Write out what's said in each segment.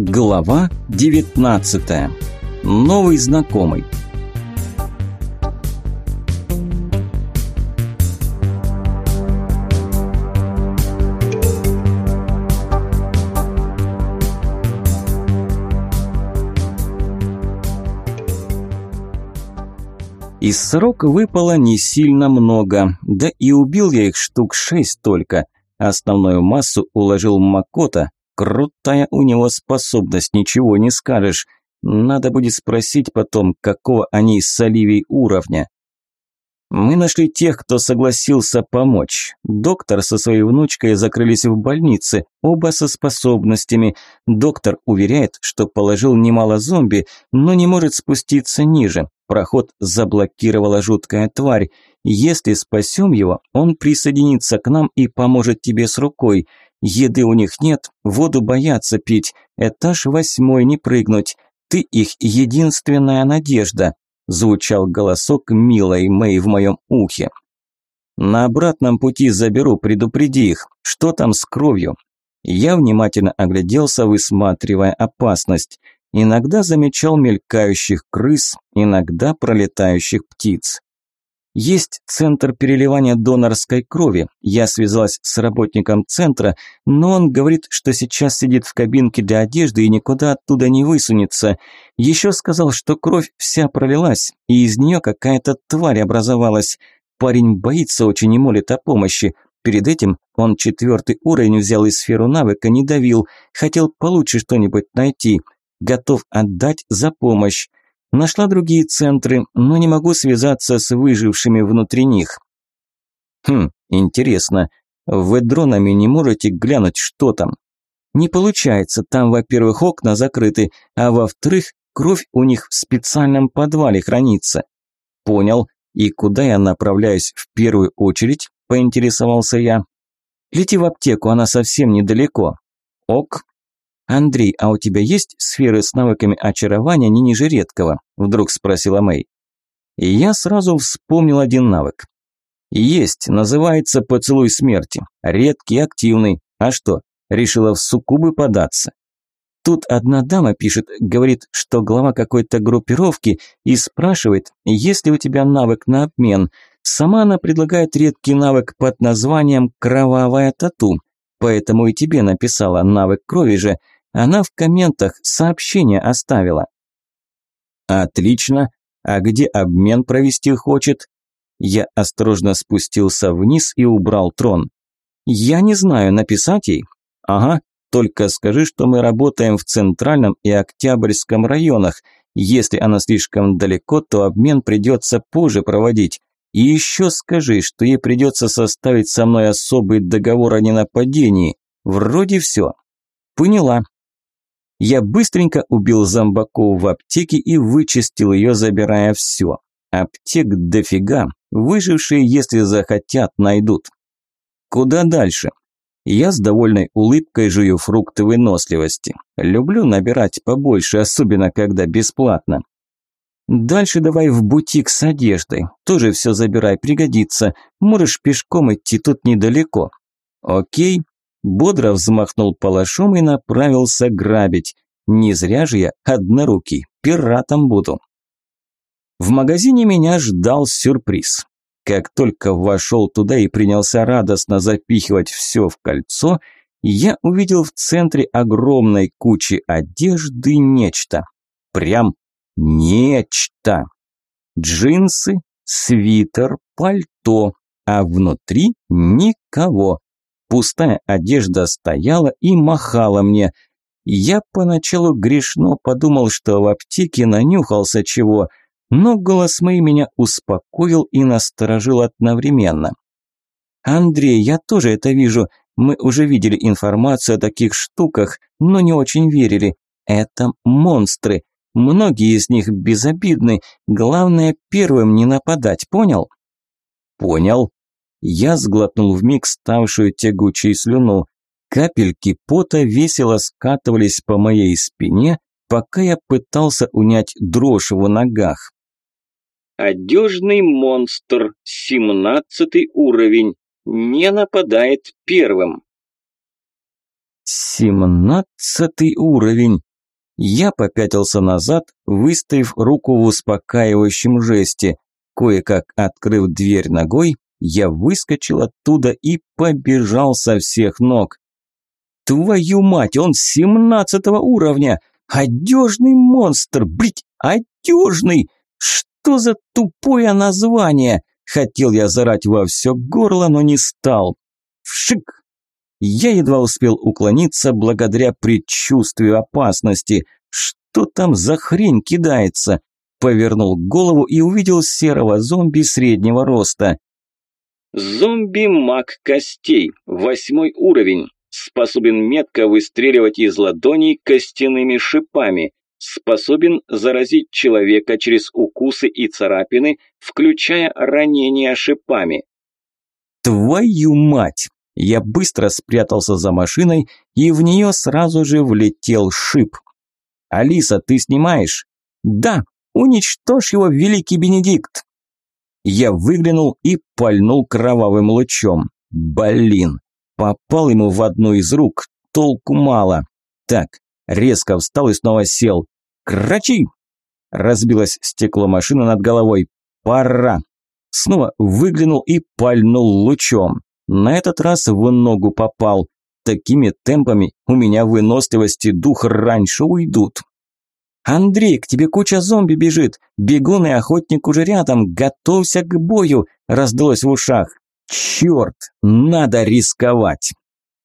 Глава 19. Новый знакомый. Из срока выпало не сильно много, да и убил я их штук шесть только. Основную массу уложил Макота, Крутая у него способность, ничего не скажешь. Надо будет спросить потом, какого они с Оливией уровня. Мы нашли тех, кто согласился помочь. Доктор со своей внучкой закрылись в больнице, оба со способностями. Доктор уверяет, что положил немало зомби, но не может спуститься ниже. Проход заблокировала жуткая тварь. Если спасем его, он присоединится к нам и поможет тебе с рукой. Еды у них нет, воду боятся пить, этаж восьмой не прыгнуть. Ты их единственная надежда», – звучал голосок милой Мэй в моем ухе. «На обратном пути заберу, предупреди их. Что там с кровью?» Я внимательно огляделся, высматривая опасность. Иногда замечал мелькающих крыс, иногда пролетающих птиц. Есть центр переливания донорской крови. Я связалась с работником центра, но он говорит, что сейчас сидит в кабинке для одежды и никуда оттуда не высунется. Еще сказал, что кровь вся пролилась, и из нее какая-то тварь образовалась. Парень боится очень и молит о помощи. Перед этим он четвертый уровень взял и сферу навыка не давил, хотел получше что-нибудь найти. Готов отдать за помощь. Нашла другие центры, но не могу связаться с выжившими внутри них. Хм, интересно. Вы дронами не можете глянуть, что там? Не получается, там, во-первых, окна закрыты, а во-вторых, кровь у них в специальном подвале хранится. Понял. И куда я направляюсь в первую очередь? Поинтересовался я. Лети в аптеку, она совсем недалеко. Ок, «Андрей, а у тебя есть сферы с навыками очарования не ниже редкого?» – вдруг спросила Мэй. И я сразу вспомнил один навык. «Есть, называется «Поцелуй смерти». Редкий, активный. А что, решила в суккубы податься?» Тут одна дама пишет, говорит, что глава какой-то группировки и спрашивает, есть ли у тебя навык на обмен. Сама она предлагает редкий навык под названием «Кровавая тату». Поэтому и тебе написала навык крови же – она в комментах сообщение оставила. Отлично. А где обмен провести хочет? Я осторожно спустился вниз и убрал трон. Я не знаю, написать ей? Ага, только скажи, что мы работаем в Центральном и Октябрьском районах. Если она слишком далеко, то обмен придется позже проводить. И еще скажи, что ей придется составить со мной особый договор о ненападении. Вроде все. Поняла, я быстренько убил зомбаков в аптеке и вычистил ее, забирая все. Аптек дофига, выжившие, если захотят, найдут. Куда дальше? Я с довольной улыбкой жую фрукты выносливости. Люблю набирать побольше, особенно когда бесплатно. Дальше давай в бутик с одеждой. Тоже все забирай, пригодится. Можешь пешком идти, тут недалеко. Окей, бодро взмахнул палашом и направился грабить. Не зря же я однорукий, пиратом буду. В магазине меня ждал сюрприз. Как только вошел туда и принялся радостно запихивать все в кольцо, я увидел в центре огромной кучи одежды нечто. Прям нечто. Джинсы, свитер, пальто, а внутри никого. Пустая одежда стояла и махала мне. Я поначалу грешно подумал, что в аптеке нанюхался чего, но голос мой меня успокоил и насторожил одновременно. «Андрей, я тоже это вижу. Мы уже видели информацию о таких штуках, но не очень верили. Это монстры. Многие из них безобидны. Главное, первым не нападать, понял?» «Понял», я сглотнул вмиг ставшую тягучей слюну. Капельки пота весело скатывались по моей спине, пока я пытался унять дрожь в ногах. Одежный монстр, семнадцатый уровень, не нападает первым. Семнадцатый уровень. Я попятился назад, выставив руку в успокаивающем жесте. Кое-как открыв дверь ногой, я выскочил оттуда и побежал со всех ног. Твою мать, он семнадцатого уровня! Одежный монстр, блять, одежный! Что за тупое название? Хотел я зарать во все горло, но не стал. Вшик! Я едва успел уклониться благодаря предчувствию опасности. Что там за хрень кидается? Повернул голову и увидел серого зомби среднего роста. Зомби-маг костей, восьмой уровень. Способен метко выстреливать из ладоней костяными шипами. Способен заразить человека через укусы и царапины, включая ранения шипами. Твою мать! Я быстро спрятался за машиной, и в нее сразу же влетел шип. «Алиса, ты снимаешь?» «Да, уничтожь его, великий Бенедикт!» Я выглянул и пальнул кровавым лучом. Блин, попал ему в одну из рук, толку мало. Так, резко встал и снова сел. «Крачи!» Разбилось стекло машины над головой. «Пора!» Снова выглянул и пальнул лучом. На этот раз в ногу попал. Такими темпами у меня выносливости дух раньше уйдут. «Андрей, к тебе куча зомби бежит. Бегун и охотник уже рядом. Готовься к бою!» – раздалось в ушах. «Черт, надо рисковать!»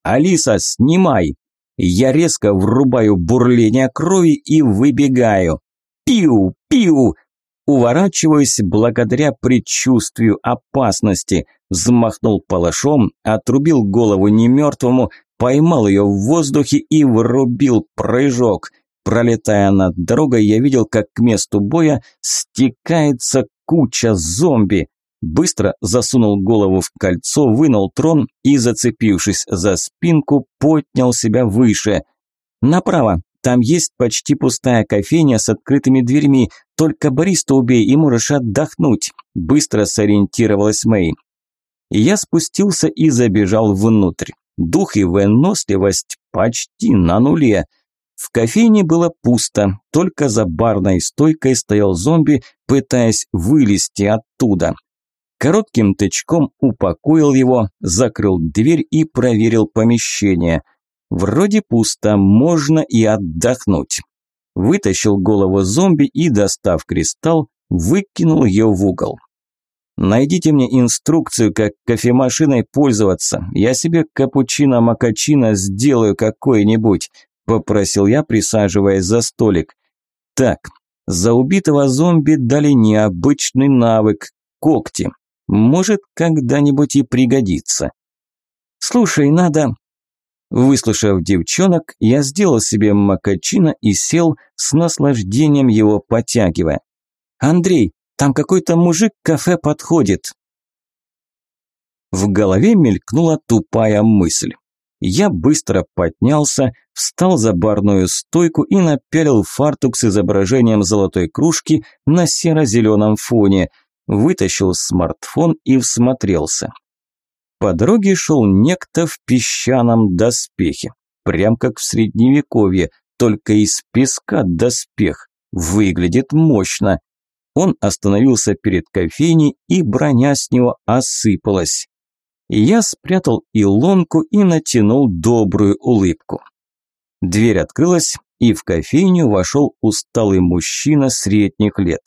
«Алиса, снимай!» Я резко врубаю бурление крови и выбегаю. Пиу, пиу! Уворачиваюсь благодаря предчувствию опасности. Взмахнул палашом, отрубил голову немертвому, поймал ее в воздухе и врубил прыжок. Пролетая над дорогой, я видел, как к месту боя стекается куча зомби. Быстро засунул голову в кольцо, вынул трон и, зацепившись за спинку, поднял себя выше. Направо, там есть почти пустая кофейня с открытыми дверьми. Только бариста убей и можешь отдохнуть. Быстро сориентировалась Мэй. Я спустился и забежал внутрь. Дух и выносливость почти на нуле. В кофейне было пусто, только за барной стойкой стоял зомби, пытаясь вылезти оттуда. Коротким тычком упокоил его, закрыл дверь и проверил помещение – Вроде пусто, можно и отдохнуть. Вытащил голову зомби и, достав кристалл, выкинул ее в угол. Найдите мне инструкцию, как кофемашиной пользоваться. Я себе капучино-макачино сделаю какой-нибудь, попросил я, присаживаясь за столик. Так, за убитого зомби дали необычный навык – когти. Может, когда-нибудь и пригодится. Слушай, надо Выслушав девчонок, я сделал себе макачино и сел с наслаждением его потягивая. «Андрей, там какой-то мужик к кафе подходит». В голове мелькнула тупая мысль. Я быстро поднялся, встал за барную стойку и напялил фартук с изображением золотой кружки на серо-зеленом фоне, вытащил смартфон и всмотрелся. По дороге шел некто в песчаном доспехе, прям как в средневековье, только из песка доспех. Выглядит мощно. Он остановился перед кофейней, и броня с него осыпалась. Я спрятал илонку и натянул добрую улыбку. Дверь открылась, и в кофейню вошел усталый мужчина средних лет.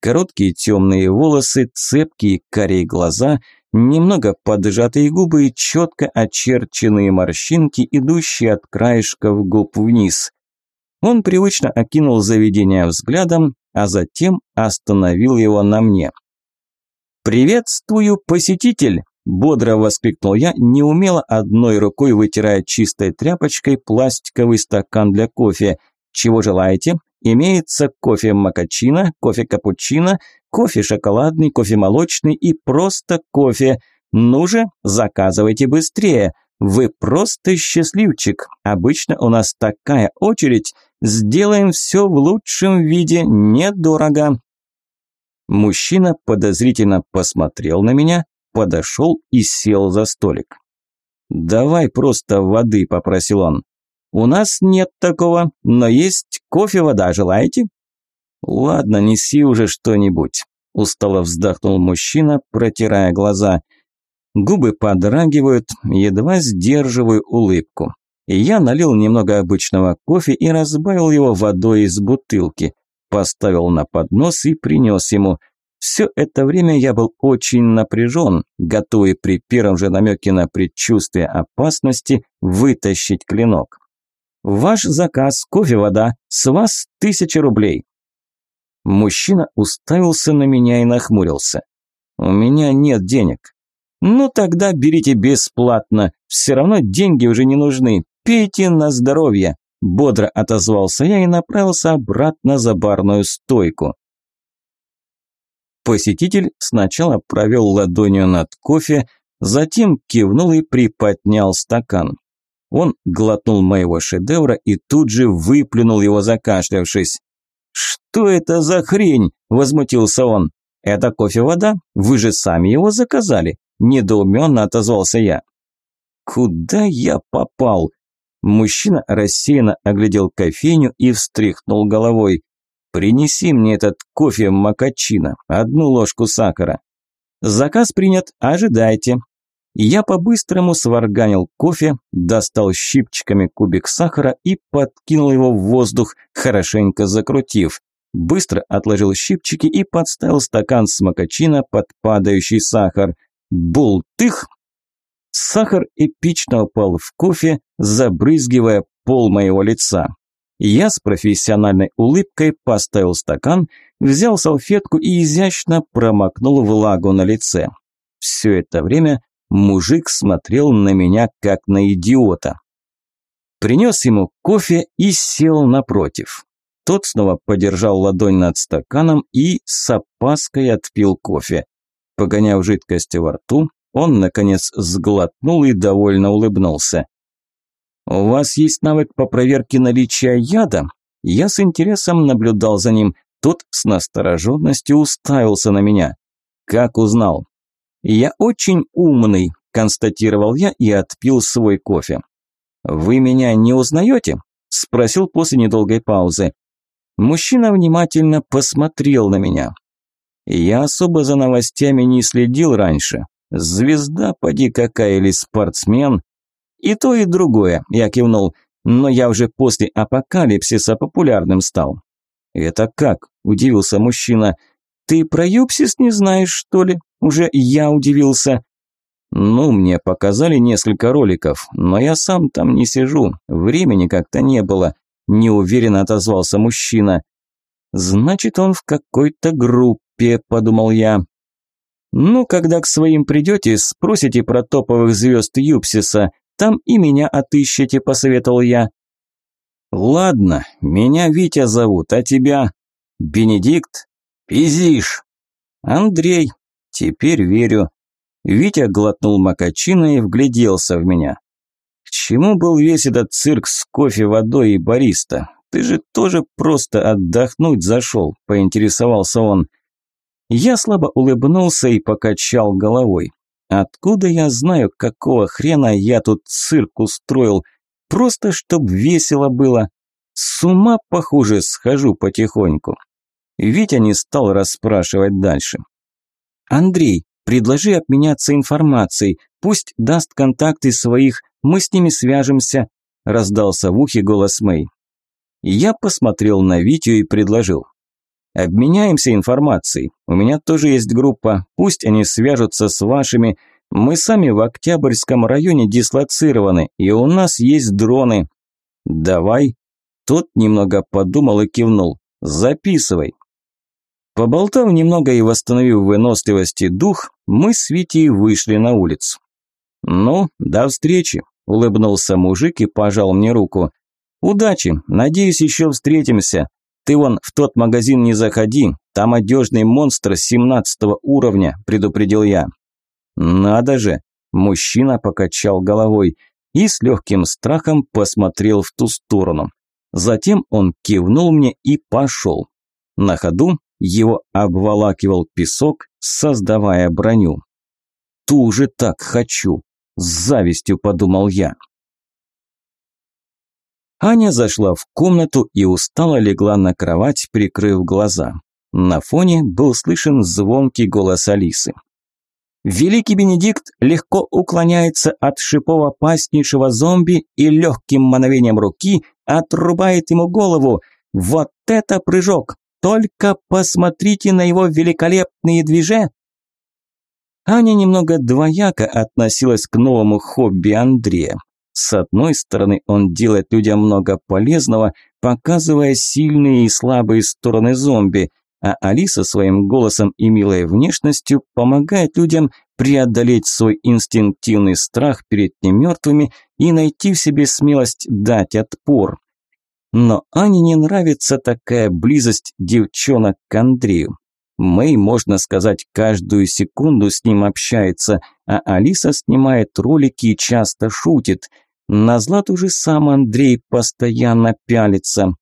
Короткие темные волосы, цепкие карие глаза – Немного поджатые губы и четко очерченные морщинки, идущие от краешков губ вниз. Он привычно окинул заведение взглядом, а затем остановил его на мне. «Приветствую, посетитель!» – бодро воскликнул я, неумело одной рукой вытирая чистой тряпочкой пластиковый стакан для кофе. «Чего желаете? Имеется кофе макачино, кофе капучино, кофе шоколадный, кофе молочный и просто кофе. Ну же, заказывайте быстрее. Вы просто счастливчик. Обычно у нас такая очередь. Сделаем все в лучшем виде, недорого. Мужчина подозрительно посмотрел на меня, подошел и сел за столик. «Давай просто воды», – попросил он. У нас нет такого, но есть кофе-вода, желаете? Ладно, неси уже что-нибудь. Устало вздохнул мужчина, протирая глаза. Губы подрагивают, едва сдерживаю улыбку. Я налил немного обычного кофе и разбавил его водой из бутылки. Поставил на поднос и принес ему. Все это время я был очень напряжен, готовый при первом же намеке на предчувствие опасности вытащить клинок. «Ваш заказ, кофе-вода, с вас тысяча рублей». Мужчина уставился на меня и нахмурился. «У меня нет денег». «Ну тогда берите бесплатно, все равно деньги уже не нужны, пейте на здоровье», бодро отозвался я и направился обратно за барную стойку. Посетитель сначала провел ладонью над кофе, затем кивнул и приподнял стакан. Он глотнул моего шедевра и тут же выплюнул его, закашлявшись. «Что это за хрень?» – возмутился он. «Это кофе-вода? Вы же сами его заказали?» – недоуменно отозвался я. «Куда я попал?» Мужчина рассеянно оглядел кофейню и встряхнул головой. «Принеси мне этот кофе макачино, одну ложку сахара». «Заказ принят, ожидайте», я по-быстрому сварганил кофе, достал щипчиками кубик сахара и подкинул его в воздух, хорошенько закрутив. Быстро отложил щипчики и подставил стакан с макачино под падающий сахар. Бултых! Сахар эпично упал в кофе, забрызгивая пол моего лица. Я с профессиональной улыбкой поставил стакан, взял салфетку и изящно промокнул влагу на лице. Все это время Мужик смотрел на меня, как на идиота. Принес ему кофе и сел напротив. Тот снова подержал ладонь над стаканом и с опаской отпил кофе. Погоняв жидкость во рту, он, наконец, сглотнул и довольно улыбнулся. «У вас есть навык по проверке наличия яда?» Я с интересом наблюдал за ним. Тот с настороженностью уставился на меня. «Как узнал?» «Я очень умный», – констатировал я и отпил свой кофе. «Вы меня не узнаете?» – спросил после недолгой паузы. Мужчина внимательно посмотрел на меня. Я особо за новостями не следил раньше. Звезда, поди какая, или спортсмен. И то, и другое, я кивнул. Но я уже после апокалипсиса популярным стал. «Это как?» – удивился мужчина. «Ты про Юпсис не знаешь, что ли?» Уже я удивился. Ну, мне показали несколько роликов, но я сам там не сижу, времени как-то не было. Неуверенно отозвался мужчина. Значит, он в какой-то группе, подумал я. Ну, когда к своим придете, спросите про топовых звезд Юпсиса, там и меня отыщете, посоветовал я. Ладно, меня Витя зовут, а тебя? Бенедикт? Пизиш. Андрей, Теперь верю. Витя глотнул макачина и вгляделся в меня. К чему был весь этот цирк с кофе, водой и бариста? Ты же тоже просто отдохнуть зашел, поинтересовался он. Я слабо улыбнулся и покачал головой. Откуда я знаю, какого хрена я тут цирк устроил? Просто чтоб весело было. С ума, похоже, схожу потихоньку. Витя не стал расспрашивать дальше. «Андрей, предложи обменяться информацией, пусть даст контакты своих, мы с ними свяжемся», – раздался в ухе голос Мэй. Я посмотрел на Витю и предложил. «Обменяемся информацией. У меня тоже есть группа, пусть они свяжутся с вашими. Мы сами в Октябрьском районе дислоцированы, и у нас есть дроны». «Давай». Тот немного подумал и кивнул. «Записывай». Поболтав немного и восстановив выносливость и дух, мы с Витей вышли на улицу. «Ну, до встречи», – улыбнулся мужик и пожал мне руку. «Удачи, надеюсь, еще встретимся. Ты вон в тот магазин не заходи, там одежный монстр 17 уровня», – предупредил я. «Надо же», – мужчина покачал головой и с легким страхом посмотрел в ту сторону. Затем он кивнул мне и пошел. На ходу его обволакивал песок, создавая броню. «Ту же так хочу!» – с завистью подумал я. Аня зашла в комнату и устало легла на кровать, прикрыв глаза. На фоне был слышен звонкий голос Алисы. Великий Бенедикт легко уклоняется от шипово-пастнейшего зомби и легким мановением руки отрубает ему голову. Вот это прыжок! Только посмотрите на его великолепные движения! Аня немного двояко относилась к новому хобби Андрея. С одной стороны, он делает людям много полезного, показывая сильные и слабые стороны зомби, а Алиса своим голосом и милой внешностью помогает людям преодолеть свой инстинктивный страх перед немертвыми и найти в себе смелость дать отпор. Но Ане не нравится такая близость девчонок к Андрею. Мэй, можно сказать, каждую секунду с ним общается, а Алиса снимает ролики и часто шутит. На Злату же сам Андрей постоянно пялится.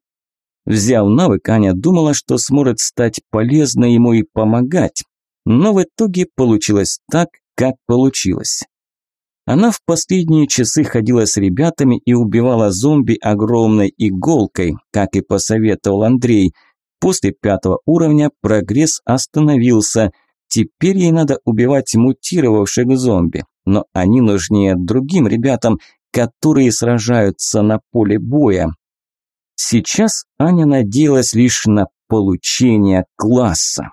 Взяв навык, Аня думала, что сможет стать полезной ему и помогать. Но в итоге получилось так, как получилось. Она в последние часы ходила с ребятами и убивала зомби огромной иголкой, как и посоветовал Андрей. После пятого уровня прогресс остановился. Теперь ей надо убивать мутировавших зомби. Но они нужнее другим ребятам, которые сражаются на поле боя. Сейчас Аня надеялась лишь на получение класса.